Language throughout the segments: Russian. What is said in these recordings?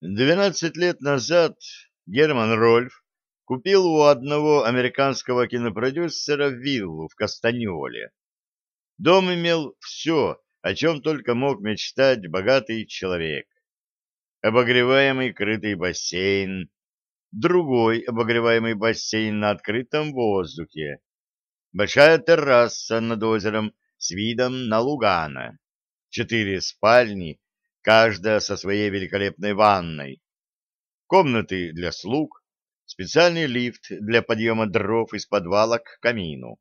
12 лет назад Герман Рольф купил у одного американского кинопродюсера виллу в Кастаньоле. Дом имел все, о чем только мог мечтать богатый человек. Обогреваемый крытый бассейн, другой обогреваемый бассейн на открытом воздухе, большая терраса над озером с видом на Лугана, четыре спальни каждая со своей великолепной ванной. Комнаты для слуг, специальный лифт для подъема дров из подвала к камину.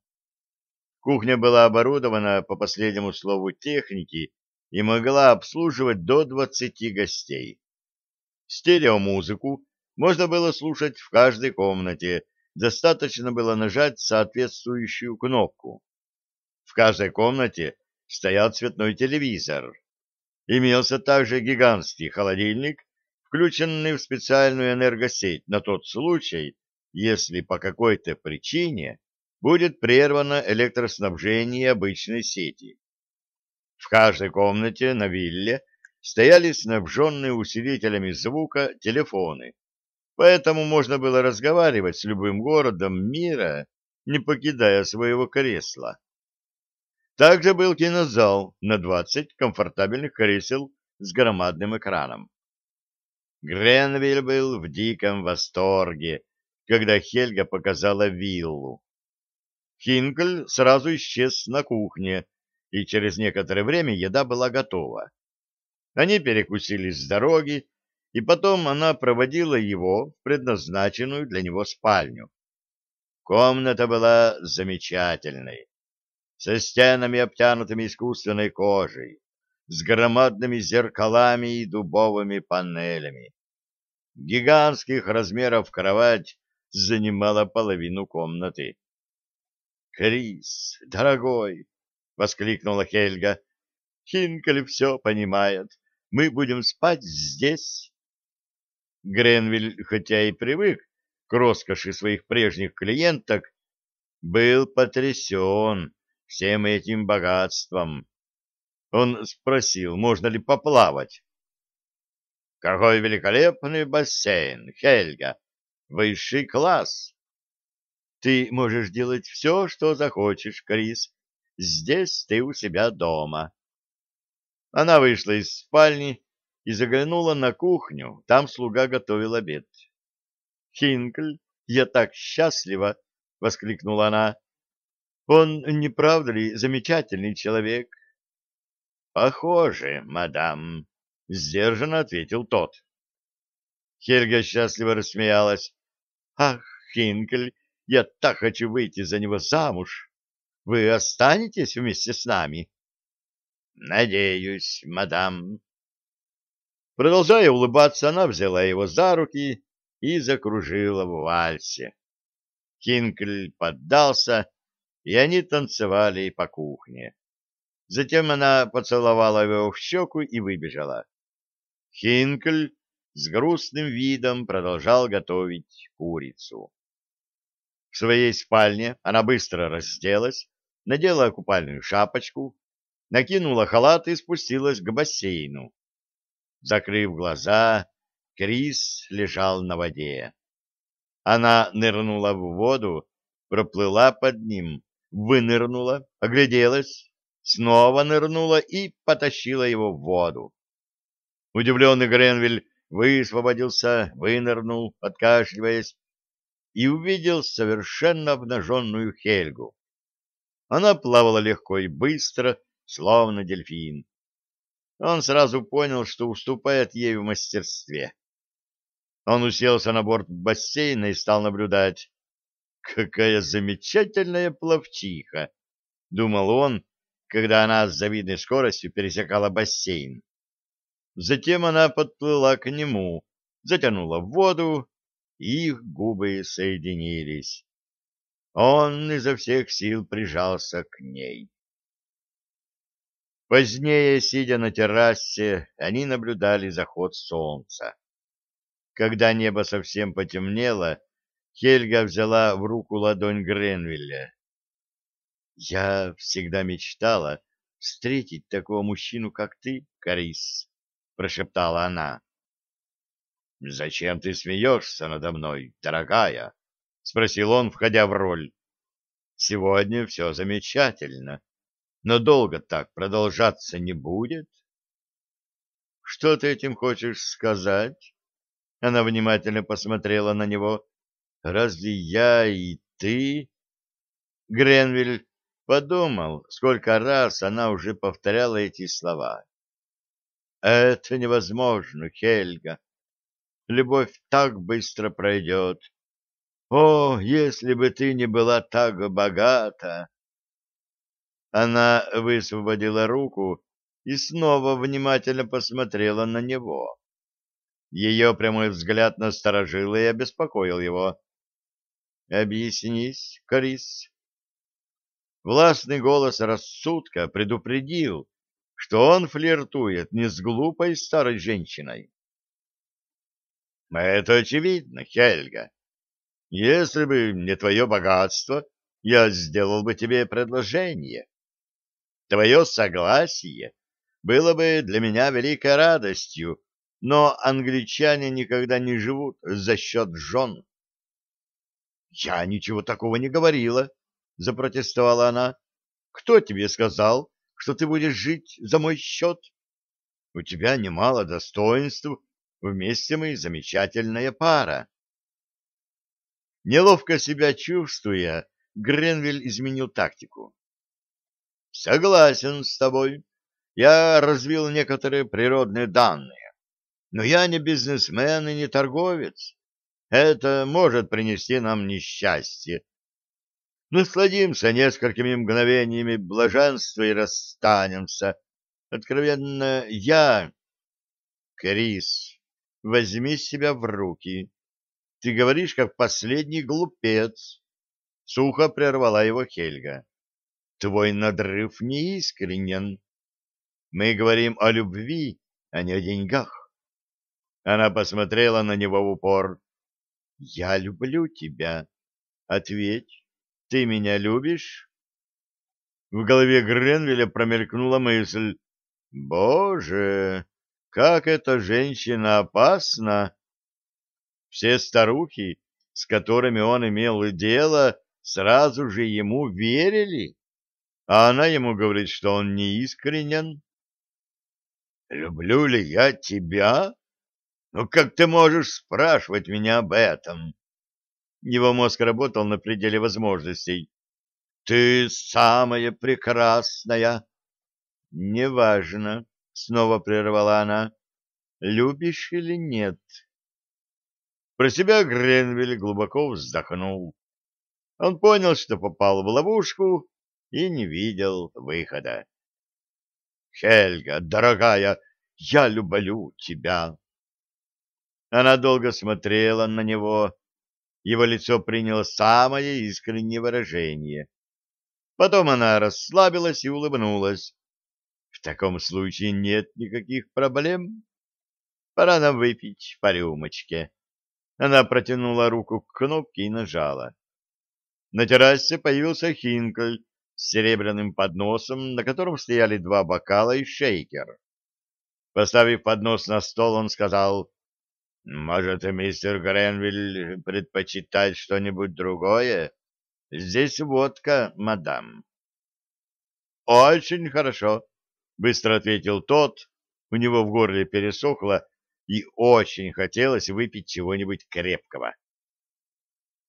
Кухня была оборудована по последнему слову техники и могла обслуживать до 20 гостей. Стереомузыку можно было слушать в каждой комнате, достаточно было нажать соответствующую кнопку. В каждой комнате стоял цветной телевизор имелся также гигантский холодильник, включенный в специальную энергосеть на тот случай, если по какой-то причине будет прервано электроснабжение обычной сети. В каждой комнате на вилле стояли снабженные усилителями звука телефоны, поэтому можно было разговаривать с любым городом мира, не покидая своего кресла. Также был кинозал на 20 комфортабельных кресел с громадным экраном. Гренвиль был в диком восторге, когда Хельга показала виллу. Хинкль сразу исчез на кухне, и через некоторое время еда была готова. Они перекусили с дороги, и потом она проводила его в предназначенную для него спальню. Комната была замечательной со стенами, обтянутыми искусственной кожей, с громадными зеркалами и дубовыми панелями. Гигантских размеров кровать занимала половину комнаты. «Крис, дорогой!» — воскликнула Хельга. «Хинкель все понимает. Мы будем спать здесь». Гренвиль, хотя и привык к роскоши своих прежних клиенток, был потрясен всем этим богатством. Он спросил, можно ли поплавать. «Какой великолепный бассейн, Хельга! Высший класс!» «Ты можешь делать все, что захочешь, Крис. Здесь ты у себя дома». Она вышла из спальни и заглянула на кухню. Там слуга готовил обед. «Хинкль, я так счастлива!» — воскликнула она. Он, не правда ли, замечательный человек? — Похоже, мадам, — сдержанно ответил тот. Хельга счастливо рассмеялась. — Ах, Хинкель, я так хочу выйти за него замуж. Вы останетесь вместе с нами? — Надеюсь, мадам. Продолжая улыбаться, она взяла его за руки и закружила в вальсе. Хинкель поддался и они танцевали по кухне. Затем она поцеловала его в щеку и выбежала. Хинкль с грустным видом продолжал готовить курицу. В своей спальне она быстро разделась, надела купальную шапочку, накинула халат и спустилась к бассейну. Закрыв глаза, Крис лежал на воде. Она нырнула в воду, проплыла под ним, вынырнула, огляделась, снова нырнула и потащила его в воду. Удивленный Гренвиль высвободился, вынырнул, откашливаясь, и увидел совершенно обнаженную Хельгу. Она плавала легко и быстро, словно дельфин. Он сразу понял, что уступает ей в мастерстве. Он уселся на борт бассейна и стал наблюдать, Какая замечательная пловчиха! — думал он, когда она с завидной скоростью пересекала бассейн. Затем она подплыла к нему, затянула в воду, и их губы соединились. Он изо всех сил прижался к ней. Позднее, сидя на террасе, они наблюдали заход солнца. Когда небо совсем потемнело, Хельга взяла в руку ладонь Гренвилля. «Я всегда мечтала встретить такого мужчину, как ты, Карис», — прошептала она. «Зачем ты смеешься надо мной, дорогая?» — спросил он, входя в роль. «Сегодня все замечательно, но долго так продолжаться не будет». «Что ты этим хочешь сказать?» Она внимательно посмотрела на него разве я и ты? Гренвиль подумал, сколько раз она уже повторяла эти слова. Это невозможно, Хельга. Любовь так быстро пройдет. О, если бы ты не была так богата! Она высвободила руку и снова внимательно посмотрела на него. Ее прямой взгляд насторожил и обеспокоил его. Объяснись, Крис. Властный голос рассудка предупредил, что он флиртует не с глупой старой женщиной. Это очевидно, Хельга. Если бы не твое богатство, я сделал бы тебе предложение. Твое согласие было бы для меня великой радостью, но англичане никогда не живут за счет жен. «Я ничего такого не говорила», — запротестовала она. «Кто тебе сказал, что ты будешь жить за мой счет? У тебя немало достоинств, вместе мы замечательная пара». Неловко себя чувствуя, Гренвиль изменил тактику. «Согласен с тобой. Я развил некоторые природные данные. Но я не бизнесмен и не торговец. Это может принести нам несчастье. Насладимся несколькими мгновениями блаженства и расстанемся. Откровенно, я... Крис, возьми себя в руки. Ты говоришь, как последний глупец. Сухо прервала его Хельга. Твой надрыв неискренен. Мы говорим о любви, а не о деньгах. Она посмотрела на него в упор. Я люблю тебя. Ответь, ты меня любишь? В голове Гренвилля промелькнула мысль. Боже, как эта женщина опасна! Все старухи, с которыми он имел дело, сразу же ему верили, а она ему говорит, что он неискренен. «Люблю ли я тебя?» Ну как ты можешь спрашивать меня об этом? Его мозг работал на пределе возможностей. Ты самая прекрасная. Неважно, снова прервала она. Любишь или нет? Про себя Гренвилл глубоко вздохнул. Он понял, что попал в ловушку и не видел выхода. — Хельга, дорогая, я люблю тебя! Она долго смотрела на него. Его лицо приняло самое искреннее выражение. Потом она расслабилась и улыбнулась. В таком случае нет никаких проблем. Пора нам выпить по рюмочке. Она протянула руку к кнопке и нажала. На террасе появился Хинкель с серебряным подносом, на котором стояли два бокала и шейкер. Поставив поднос на стол, он сказал может, и мистер Гренвиль предпочитает что-нибудь другое? Здесь водка, мадам. Очень хорошо, быстро ответил тот. У него в горле пересохло, и очень хотелось выпить чего-нибудь крепкого.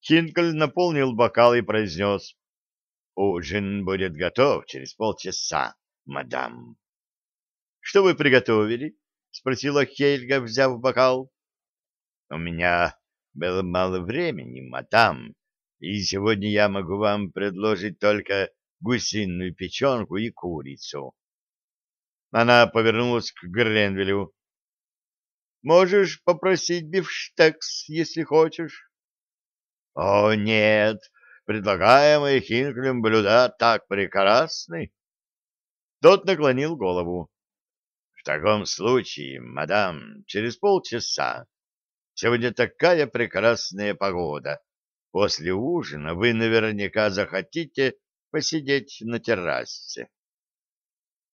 Хинкель наполнил бокал и произнес. «Ужин будет готов через полчаса, мадам». «Что вы приготовили?» — спросила Хельга, взяв бокал. У меня было мало времени, мадам, и сегодня я могу вам предложить только гусиную печенку и курицу. Она повернулась к Гренвилю. «Можешь попросить бифштекс, если хочешь?» «О, нет, предлагаемые Хинклем блюда так прекрасны!» Тот наклонил голову. «В таком случае, мадам, через полчаса Сегодня такая прекрасная погода. После ужина вы наверняка захотите посидеть на террасе.